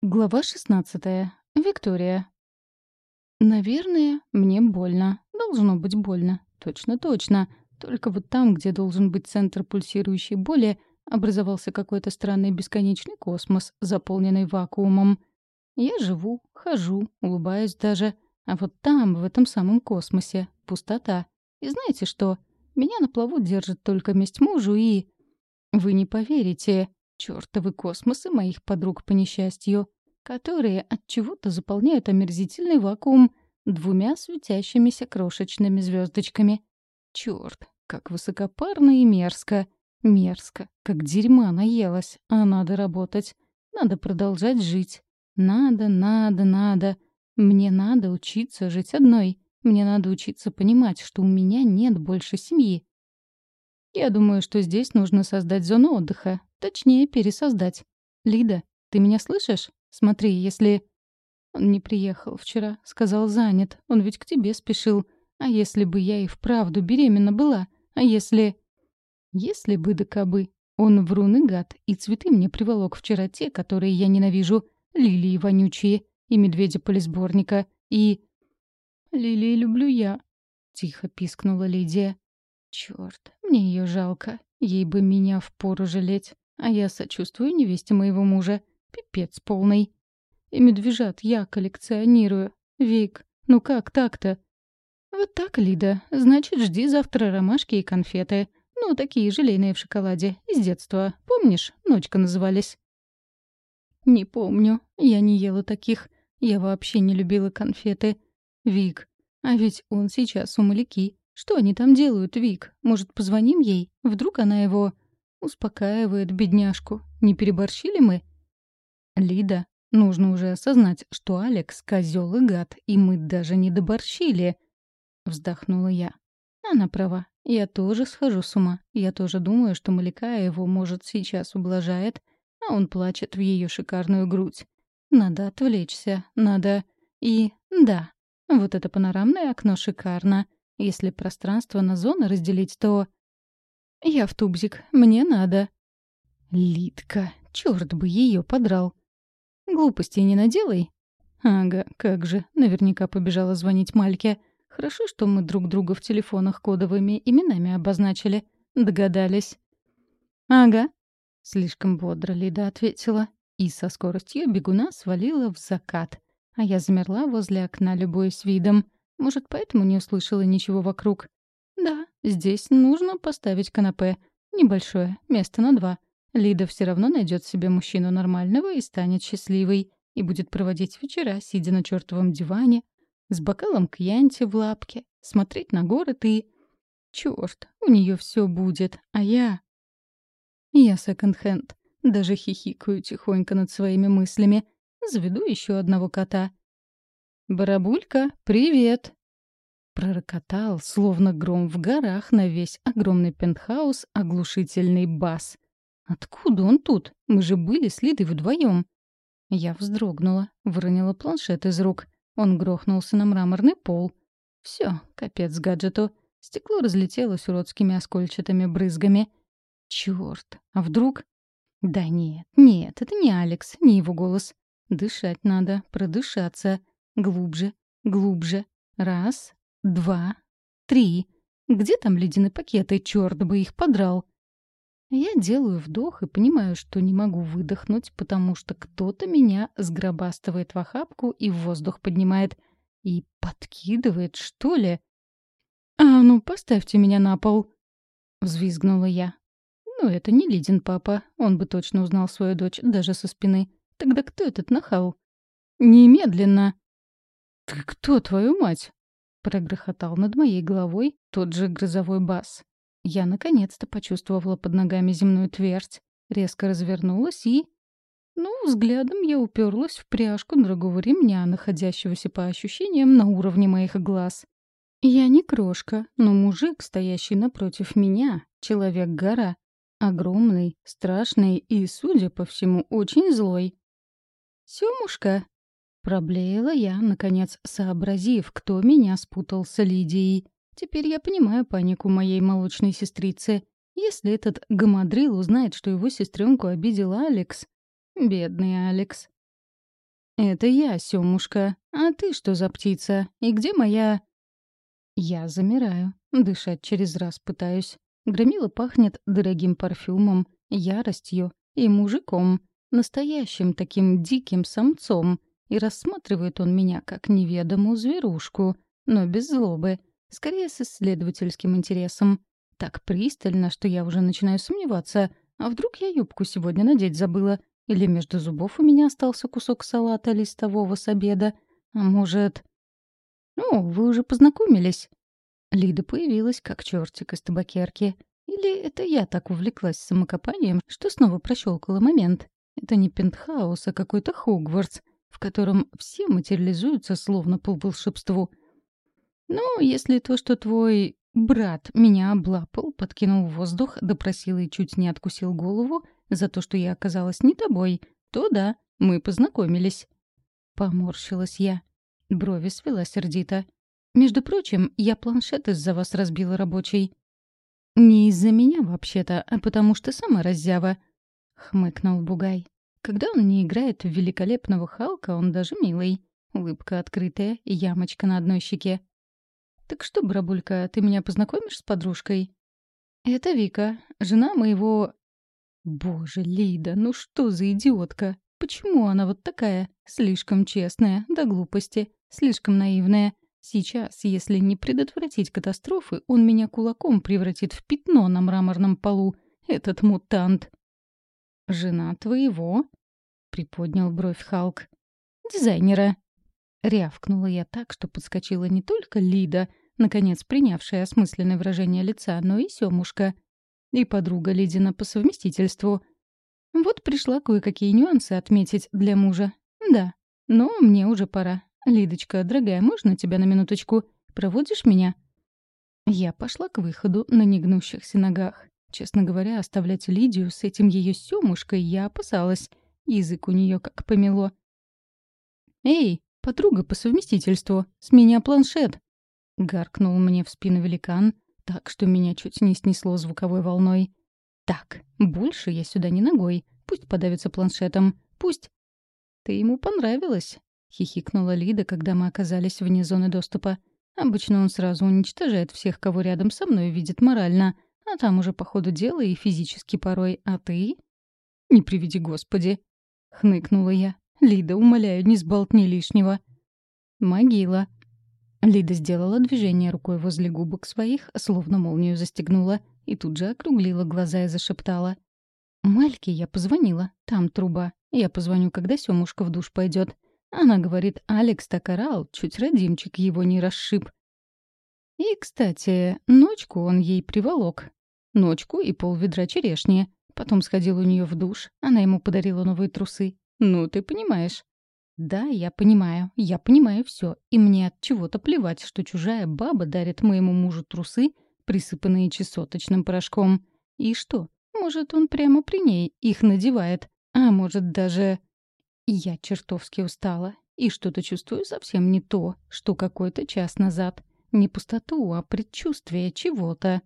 Глава 16. Виктория. Наверное, мне больно. Должно быть больно. Точно-точно. Только вот там, где должен быть центр пульсирующей боли, образовался какой-то странный бесконечный космос, заполненный вакуумом. Я живу, хожу, улыбаюсь даже. А вот там, в этом самом космосе, пустота. И знаете что? Меня на плаву держит только месть мужу и... Вы не поверите, чертовы космосы моих подруг по несчастью, которые от чего-то заполняют омерзительный вакуум двумя светящимися крошечными звездочками. Черт, как высокопарно и мерзко. Мерзко, как дерьма наелась, а надо работать. Надо продолжать жить. Надо, надо, надо. Мне надо учиться жить одной. Мне надо учиться понимать, что у меня нет больше семьи. Я думаю, что здесь нужно создать зону отдыха, Точнее, пересоздать. Лида, ты меня слышишь? Смотри, если... Он не приехал вчера, сказал занят. Он ведь к тебе спешил. А если бы я и вправду беременна была? А если... Если бы да кабы. Он врун и гад, и цветы мне приволок вчера те, которые я ненавижу. Лилии вонючие, и медведя полисборника, и... «Лилии люблю я», — тихо пискнула Лидия. «Чёрт, мне её жалко. Ей бы меня впору жалеть. А я сочувствую невесте моего мужа. Пипец полный. И медвежат я коллекционирую. Вик, ну как так-то? Вот так, Лида. Значит, жди завтра ромашки и конфеты. Ну, такие желейные в шоколаде. Из детства. Помнишь? Ночка назывались. Не помню. Я не ела таких. Я вообще не любила конфеты. Вик. А ведь он сейчас у Маляки. Что они там делают, Вик? Может, позвоним ей? Вдруг она его... Успокаивает бедняжку. Не переборщили мы? Лида, нужно уже осознать, что Алекс — козел и гад, и мы даже не доборщили. Вздохнула я. Она права. Я тоже схожу с ума. Я тоже думаю, что Маляка его, может, сейчас ублажает, а он плачет в ее шикарную грудь. Надо отвлечься, надо... И да, вот это панорамное окно шикарно. Если пространство на зоны разделить, то... «Я в тубзик. Мне надо». «Литка, черт бы ее подрал». «Глупостей не наделай». «Ага, как же. Наверняка побежала звонить Мальке. Хорошо, что мы друг друга в телефонах кодовыми именами обозначили. Догадались». «Ага», — слишком бодро Лида ответила. И со скоростью бегуна свалила в закат. А я замерла возле окна, любуясь видом. Может, поэтому не услышала ничего вокруг. Да, здесь нужно поставить канапе. Небольшое, место на два. Лида все равно найдет себе мужчину нормального и станет счастливой. И будет проводить вечера, сидя на чертовом диване, с бокалом кьянти в лапке, смотреть на город и... Черт, у нее все будет, а я... Я секонд-хенд. Даже хихикаю тихонько над своими мыслями. Заведу еще одного кота. «Барабулька, привет!» Пророкотал, словно гром в горах, на весь огромный пентхаус оглушительный бас. «Откуда он тут? Мы же были с Лидой вдвоем. Я вздрогнула, выронила планшет из рук. Он грохнулся на мраморный пол. Все, капец гаджету. Стекло разлетелось уродскими оскольчатыми брызгами. Черт, а вдруг... Да нет, нет, это не Алекс, не его голос. Дышать надо, продышаться. Глубже, глубже. Раз, два, три. Где там ледяные пакеты? Черт бы их подрал. Я делаю вдох и понимаю, что не могу выдохнуть, потому что кто-то меня сгробастывает в охапку и в воздух поднимает. И подкидывает, что ли? «А ну, поставьте меня на пол!» — взвизгнула я. «Ну, это не Лидин папа. Он бы точно узнал свою дочь даже со спины. Тогда кто этот нахал?» «Немедленно!» «Ты кто, твою мать?» Прогрохотал над моей головой тот же грозовой бас. Я наконец-то почувствовала под ногами земную твердь, резко развернулась и... Ну, взглядом я уперлась в пряжку дорогого ремня, находящегося по ощущениям на уровне моих глаз. Я не крошка, но мужик, стоящий напротив меня, человек-гора, огромный, страшный и, судя по всему, очень злой. «Сёмушка!» Проблеяла я, наконец сообразив, кто меня спутал с Лидией. Теперь я понимаю панику моей молочной сестрицы. Если этот гамадрил узнает, что его сестренку обидел Алекс... Бедный Алекс. «Это я, Сёмушка. А ты что за птица? И где моя...» Я замираю, дышать через раз пытаюсь. Громила пахнет дорогим парфюмом, яростью и мужиком, настоящим таким диким самцом, и рассматривает он меня как неведомую зверушку, но без злобы, скорее с исследовательским интересом. Так пристально, что я уже начинаю сомневаться, а вдруг я юбку сегодня надеть забыла, или между зубов у меня остался кусок салата листового с обеда, а может... «Ну, вы уже познакомились?» Лида появилась, как чертик из табакерки. Или это я так увлеклась самокопанием, что снова прощелкала момент? Это не пентхаус, а какой-то Хогвартс, в котором все материализуются словно по волшебству. Ну, если то, что твой брат меня облапал, подкинул в воздух, допросил и чуть не откусил голову за то, что я оказалась не тобой, то да, мы познакомились. Поморщилась я. Брови свела сердито. Между прочим, я планшет из-за вас разбила рабочий. Не из-за меня, вообще-то, а потому что сама раззява. — хмыкнул Бугай. «Когда он не играет в великолепного Халка, он даже милый. Улыбка открытая и ямочка на одной щеке. «Так что, Брабулька, ты меня познакомишь с подружкой?» «Это Вика, жена моего...» «Боже, Лида, ну что за идиотка? Почему она вот такая? Слишком честная, до глупости, слишком наивная. Сейчас, если не предотвратить катастрофы, он меня кулаком превратит в пятно на мраморном полу. Этот мутант!» «Жена твоего?» — приподнял бровь Халк. «Дизайнера». Рявкнула я так, что подскочила не только Лида, наконец принявшая осмысленное выражение лица, но и Сёмушка. И подруга Лидина по совместительству. Вот пришла кое-какие нюансы отметить для мужа. Да, но мне уже пора. Лидочка, дорогая, можно тебя на минуточку? Проводишь меня?» Я пошла к выходу на негнущихся ногах. Честно говоря, оставлять Лидию с этим ее сёмушкой я опасалась. Язык у нее как помело. «Эй, подруга по совместительству, с меня планшет!» Гаркнул мне в спину великан, так что меня чуть не снесло звуковой волной. «Так, больше я сюда не ногой. Пусть подавится планшетом. Пусть...» «Ты ему понравилась?» — хихикнула Лида, когда мы оказались вне зоны доступа. «Обычно он сразу уничтожает всех, кого рядом со мной видит морально». А там уже по ходу дела и физически порой. А ты? Не приведи Господи. Хныкнула я. Лида, умоляю, не сболтни лишнего. Могила. Лида сделала движение рукой возле губок своих, словно молнию застегнула, и тут же округлила глаза и зашептала. «Мальке я позвонила. Там труба. Я позвоню, когда Сёмушка в душ пойдет. Она говорит, Алекс так орал, чуть родимчик его не расшиб. И, кстати, ночку он ей приволок ночку и пол ведра черешни. Потом сходил у нее в душ. Она ему подарила новые трусы. Ну, ты понимаешь. Да, я понимаю. Я понимаю все. И мне от чего-то плевать, что чужая баба дарит моему мужу трусы, присыпанные чесоточным порошком. И что? Может, он прямо при ней их надевает. А может, даже... Я чертовски устала. И что-то чувствую совсем не то, что какой-то час назад. Не пустоту, а предчувствие чего-то.